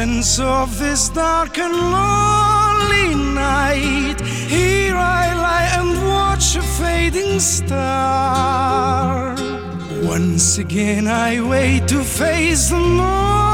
silence of this dark and lonely night, here I lie and watch a fading star. Once again, I wait to face the morning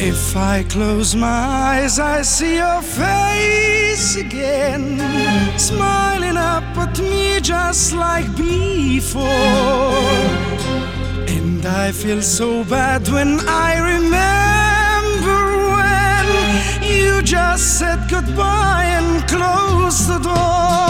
If I close my eyes, I see your face again, smiling up at me just like before. And I feel so bad when I remember when you just said goodbye and closed the door.